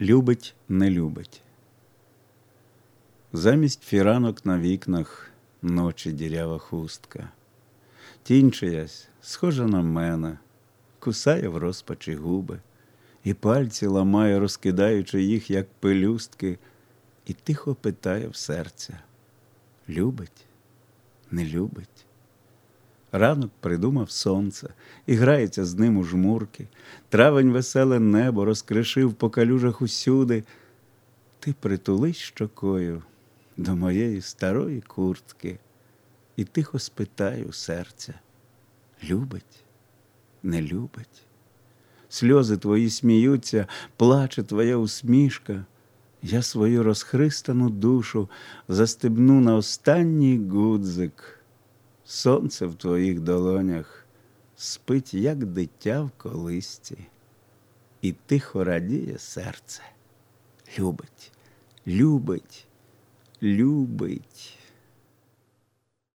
Любить, не любить. Замість фіранок на вікнах ночі дірява хустка. Тінь чиясь, схожа на мене, кусає в розпачі губи, і пальці ламає, розкидаючи їх, як пелюстки, і тихо питає в серця: любить, не любить. Ранок придумав сонце і грається з ним у жмурки. Травень веселе небо розкришив по калюжах усюди. Ти притулись щокою до моєї старої куртки і тихо спитай у серця любить, не любить. Сльози твої сміються, плаче твоя усмішка. Я свою розхристану душу застебну на останній гудзик. Сонце в твоїх долонях спить, як дитя в колисці, і тихо радіє серце. Любить, любить, любить.